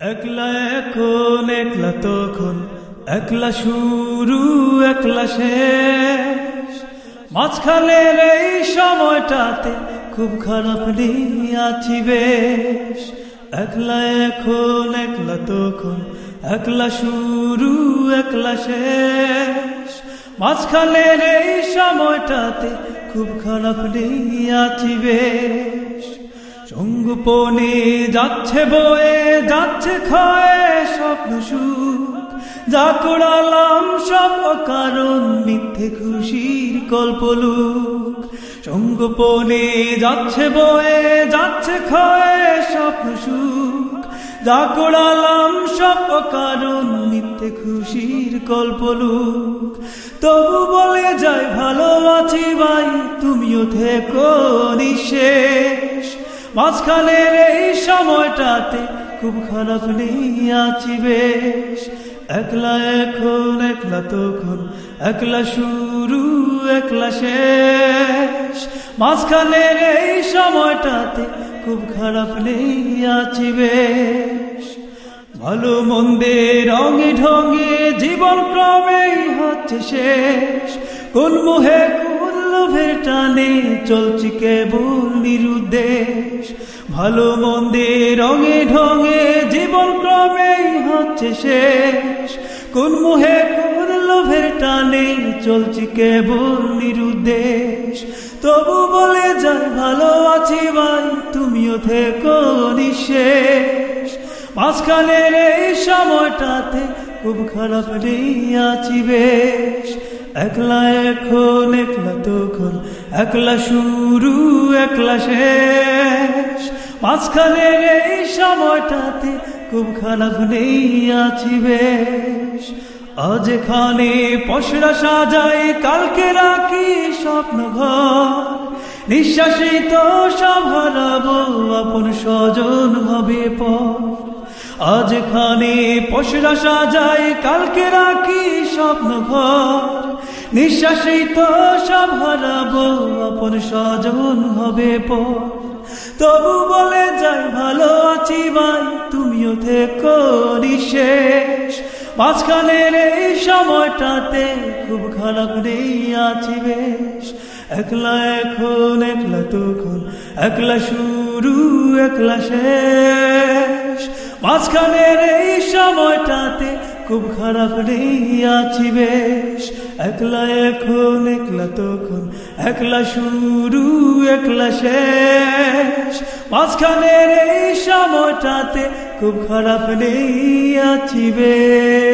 একলা এখন, একলা তখন, একলা শুরু, একলা শেষ। মাঝখানের এই সময়টাতে খুব খারাপ নিয়ে আছি বেশ। একলা এখন, একলা তখন, একলা শুরু, একলা শেষ। মাঝখানের এই সময়টাতে খুব খারাপ নিয়ে আছি বেশ। সঙ্গোপনে যাচ্ছে বয়ে, যাচ্ছে ক্ষয়ে স্বপ্ন সুখ। যা করালাম সব কারণ মিথ্যে খুশির কল্পলুক সঙ্গোপনে যাচ্ছে বয়ে, যাচ্ছে ক্ষয়ে স্বপ্ন সুখ। যা করালাম সব কারণ মিথ্যে খুশির কল্পলুক তবু বলে যায় ভালো আছি ভাই, তুমিও থেকো নিঃশেষ। মাঝখানের এই সময়টাতে খুব খারাপ আছি বেশ। একলা এখন, একলা তখন, একলা শুরু, একলা শেষ। মাঝখানের এই সময়টাতে খুব খারাপ আছি বেশ। ভালো মন্দে রঙে ঢঙে জীবন ক্রমেই হচ্ছে শেষ। কোন মুহে লোভের টানে চলছি কেবল নিরুদ্দেশ। ভালো মন্দে রঙে ঢঙে জীবন ক্রমেই হচ্ছে শেষ। কোন মুহে কোন লোভের টানে চলছি কেবল নিরুদ্দেশ। তবু বলে যায় ভালো আছি ভাই, তুমিও থেকো নিঃশেষ। মাঝখানের এই সময়টাতে খুব খারাপ নেই, আছি বেশ। একলা এখন, একলা তখন, একলা শুরু, একলা শেষ। মাঝখানের এই সময়টাতে খুব খারাপ নেই আছি বেশ। আজ এখানে পশরা সাজাই কালকে রাখি স্বপ্ন ঘর। নিঃশ্বাসে তো সব হারাবো আপন স্বজন হবে পর। আজ এখানে পশুরা সাজাই কালকে রাখি স্বপ্ন ঘর। নিঃশ্বাসেই তো সব হারাবো, আপন স্বজন হবে পর তবু বলে যাই, ভালো আছি ভাই, তুমিও থেকো নিঃশেষ। মাঝখানের এই সময়টাতে খুব খারাপ নেই, আছি বেশ। একলা এখন, একলা তখন, একলা শুরু, একলা শেষ। মাঝখানের এই সময়টাতে খুব খারাপ নেই আছি বেশ। একলা এখন, একলা তখন, একলা শুরু, একলা শেষ। মাঝখানের এই সময়টাতে খুব খারাপ নেই আছি বেশ।